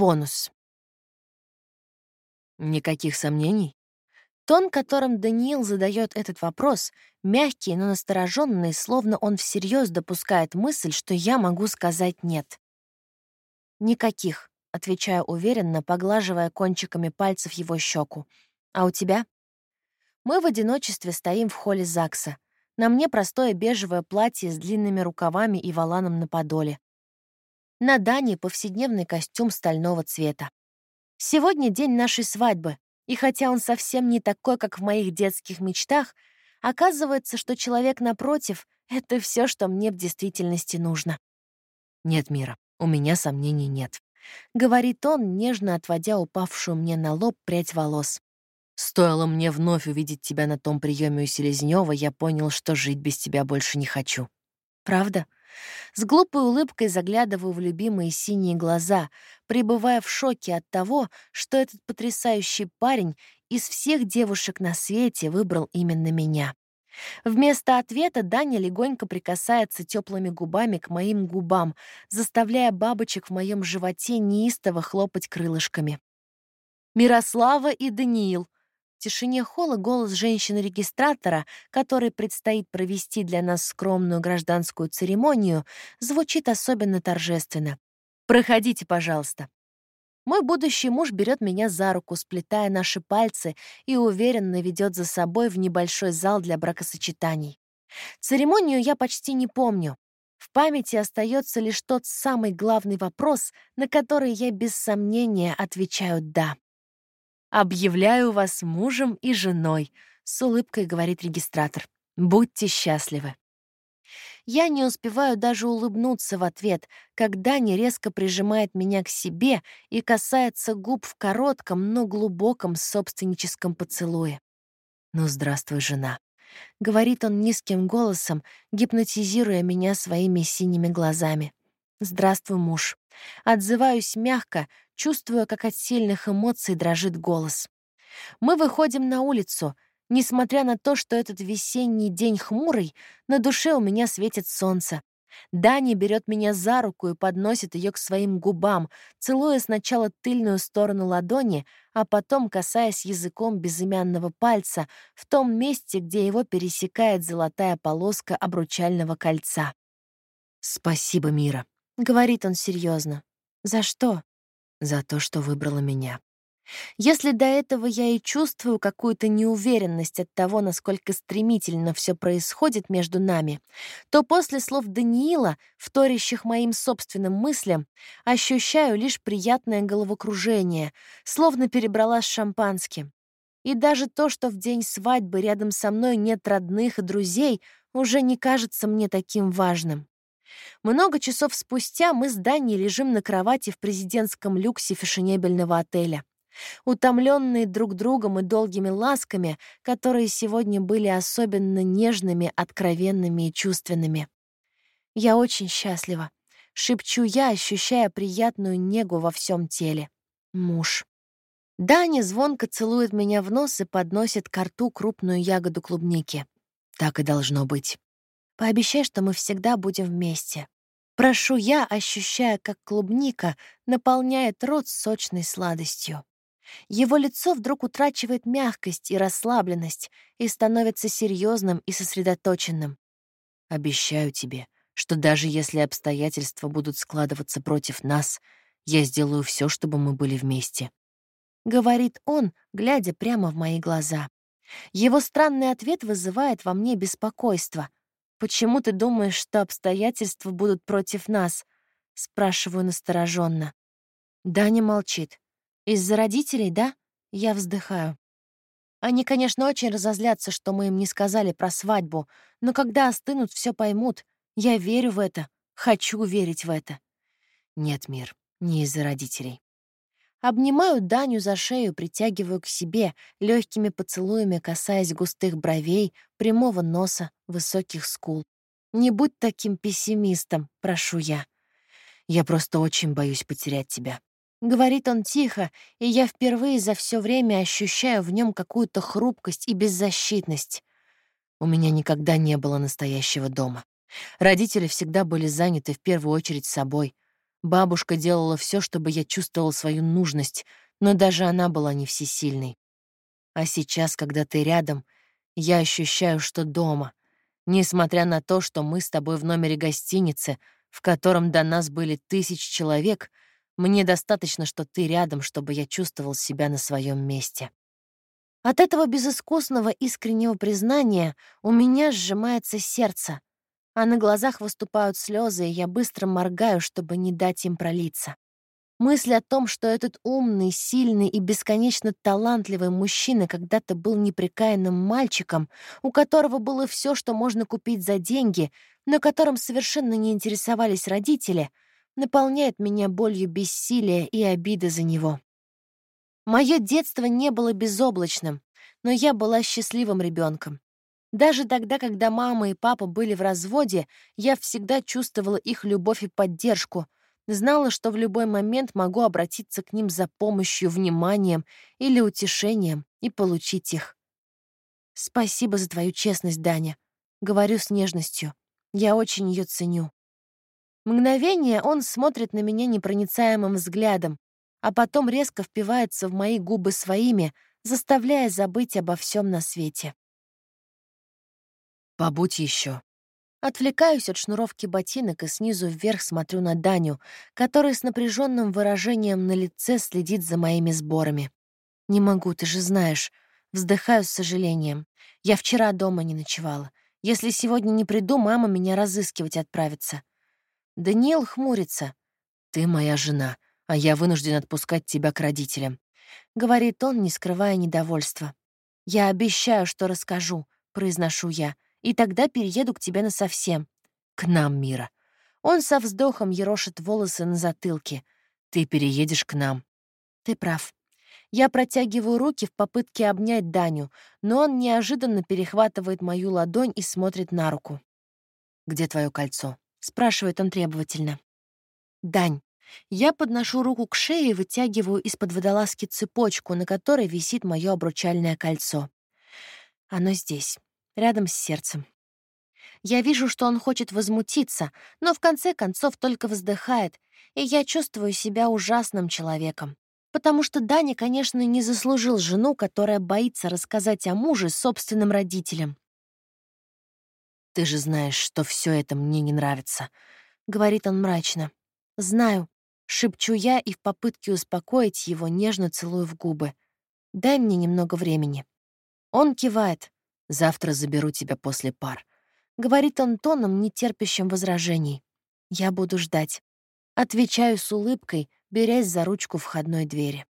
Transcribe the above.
Бонус. Никаких сомнений? Тон, которым Даниил задает этот вопрос, мягкий, но настороженный, словно он всерьез допускает мысль, что я могу сказать «нет». «Никаких», — отвечаю уверенно, поглаживая кончиками пальцев его щеку. «А у тебя?» Мы в одиночестве стоим в холле ЗАГСа. На мне простое бежевое платье с длинными рукавами и валаном на подоле. На Дане повседневный костюм стального цвета. Сегодня день нашей свадьбы, и хотя он совсем не такой, как в моих детских мечтах, оказывается, что человек напротив — это все, что мне в действительности нужно. «Нет, Мира, у меня сомнений нет», — говорит он, нежно отводя упавшую мне на лоб прядь волос. «Стоило мне вновь увидеть тебя на том приеме у Селезнёва, я понял, что жить без тебя больше не хочу». «Правда?» С глупой улыбкой заглядываю в любимые синие глаза, пребывая в шоке от того, что этот потрясающий парень из всех девушек на свете выбрал именно меня. Вместо ответа Даня легонько прикасается теплыми губами к моим губам, заставляя бабочек в моем животе неистово хлопать крылышками. Мирослава и Даниил — в тишине холла голос женщины-регистратора, которой предстоит провести для нас скромную гражданскую церемонию, звучит особенно торжественно. «Проходите, пожалуйста». Мой будущий муж берет меня за руку, сплетая наши пальцы, и уверенно ведет за собой в небольшой зал для бракосочетаний. Церемонию я почти не помню. В памяти остается лишь тот самый главный вопрос, на который я без сомнения отвечаю «да». «Объявляю вас мужем и женой», — с улыбкой говорит регистратор. «Будьте счастливы». Я не успеваю даже улыбнуться в ответ, когда Даня резко прижимает меня к себе и касается губ в коротком, но глубоком собственническом поцелуе. «Ну, здравствуй, жена», — говорит он низким голосом, гипнотизируя меня своими синими глазами. «Здравствуй, муж». Отзываюсь мягко, чувствуя, как от сильных эмоций дрожит голос. Мы выходим на улицу. Несмотря на то, что этот весенний день хмурый, на душе у меня светит солнце. Дани берет меня за руку и подносит ее к своим губам, целуя сначала тыльную сторону ладони, а потом касаясь языком безымянного пальца в том месте, где его пересекает золотая полоска обручального кольца. «Спасибо, Мира», — говорит он серьезно. «За что?» За то, что выбрала меня. Если до этого я и чувствую какую-то неуверенность от того, насколько стремительно все происходит между нами, то после слов Даниила, вторящих моим собственным мыслям, ощущаю лишь приятное головокружение, словно перебрала с шампанским. И даже то, что в день свадьбы рядом со мной нет родных и друзей, уже не кажется мне таким важным. Много часов спустя мы с Даней лежим на кровати в президентском люксе фешенебельного отеля. Утомленные друг другом и долгими ласками, которые сегодня были особенно нежными, откровенными и чувственными. «Я очень счастлива», — шепчу я, ощущая приятную негу во всем теле. Муж. Даня звонко целует меня в нос и подносит к рту крупную ягоду клубники. Так и должно быть. Пообещай, что мы всегда будем вместе. Прошу я, ощущая, как клубника наполняет рот сочной сладостью. Его лицо вдруг утрачивает мягкость и расслабленность и становится серьезным и сосредоточенным. Обещаю тебе, что даже если обстоятельства будут складываться против нас, я сделаю все, чтобы мы были вместе. Говорит он, глядя прямо в мои глаза. Его странный ответ вызывает во мне беспокойство — «Почему ты думаешь, что обстоятельства будут против нас?» — спрашиваю настороженно. Даня молчит. «Из-за родителей, да?» Я вздыхаю. Они, конечно, очень разозлятся, что мы им не сказали про свадьбу, но когда остынут, все поймут. Я верю в это, хочу верить в это. Нет, Мир, не из-за родителей. Обнимаю Даню за шею, притягиваю к себе, легкими поцелуями касаясь густых бровей, прямого носа, высоких скул. «Не будь таким пессимистом, прошу я. Я просто очень боюсь потерять тебя». Говорит он тихо, и я впервые за все время ощущаю в нем какую-то хрупкость и беззащитность. У меня никогда не было настоящего дома. Родители всегда были заняты в первую очередь собой, Бабушка делала все, чтобы я чувствовал свою нужность, но даже она была не всесильной. А сейчас, когда ты рядом, я ощущаю, что дома. Несмотря на то, что мы с тобой в номере гостиницы, в котором до нас были тысячи человек, мне достаточно, что ты рядом, чтобы я чувствовал себя на своем месте. От этого безыскусного искреннего признания у меня сжимается сердце, а на глазах выступают слезы, и я быстро моргаю, чтобы не дать им пролиться. Мысль о том, что этот умный, сильный и бесконечно талантливый мужчина когда-то был неприкаянным мальчиком, у которого было все, что можно купить за деньги, но которым совершенно не интересовались родители, наполняет меня болью бессилия и обиды за него. Мое детство не было безоблачным, но я была счастливым ребенком. Даже тогда, когда мама и папа были в разводе, я всегда чувствовала их любовь и поддержку — Знала, что в любой момент могу обратиться к ним за помощью, вниманием или утешением и получить их. «Спасибо за твою честность, Даня», — говорю с нежностью. Я очень ее ценю. Мгновение он смотрит на меня непроницаемым взглядом, а потом резко впивается в мои губы своими, заставляя забыть обо всем на свете. «Побудь еще, Отвлекаюсь от шнуровки ботинок и снизу вверх смотрю на Даню, который с напряженным выражением на лице следит за моими сборами. «Не могу, ты же знаешь». Вздыхаю с сожалением. Я вчера дома не ночевала. Если сегодня не приду, мама меня разыскивать отправится. Даниил хмурится. «Ты моя жена, а я вынужден отпускать тебя к родителям», — говорит он, не скрывая недовольства. «Я обещаю, что расскажу», — произношу я и тогда перееду к тебе насовсем. К нам, Мира. Он со вздохом ерошит волосы на затылке. Ты переедешь к нам. Ты прав. Я протягиваю руки в попытке обнять Даню, но он неожиданно перехватывает мою ладонь и смотрит на руку. «Где твое кольцо?» — спрашивает он требовательно. «Дань». Я подношу руку к шее и вытягиваю из-под водолазки цепочку, на которой висит мое обручальное кольцо. Оно здесь рядом с сердцем. Я вижу, что он хочет возмутиться, но в конце концов только вздыхает, и я чувствую себя ужасным человеком. Потому что Даня, конечно, не заслужил жену, которая боится рассказать о муже собственным родителям. «Ты же знаешь, что все это мне не нравится», — говорит он мрачно. «Знаю», — шепчу я и в попытке успокоить его нежно целую в губы. «Дай мне немного времени». Он кивает. Завтра заберу тебя после пар», — говорит он тоном, нетерпящим возражений. «Я буду ждать». Отвечаю с улыбкой, берясь за ручку входной двери.